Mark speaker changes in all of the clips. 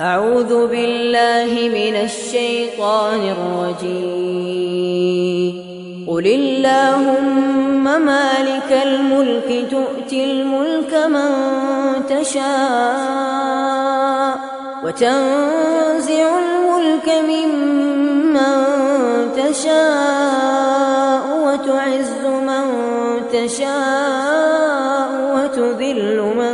Speaker 1: أعوذ بالله من الشيطان الرجيم. قل اللهم مالك الملك تؤتي الملك من تشاء وتنزع الملك ممن تشاء وتعز من تشاء وتذل من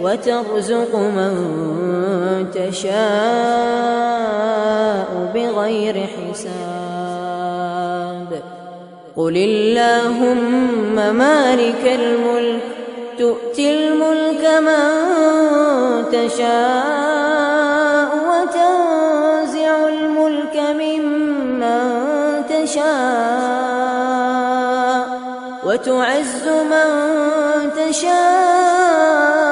Speaker 1: وترزق من تشاء بغير حساب. قل اللهم مالك الملك تؤتي الملك من تشاء وتنزع الملك ممن تشاء وتعز من تشاء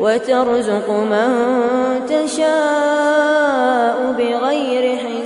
Speaker 1: وترزق من تشاء بغير حساب.